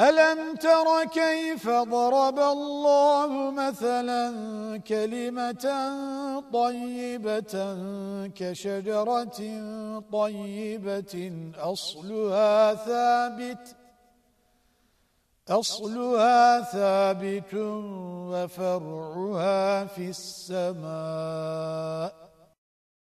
ألم تر كيف ضرب الله مثلا كلمة طيبة كشجرة طيبة؟ أصلها ثابت أصلها ثابت وفرعها في السماء.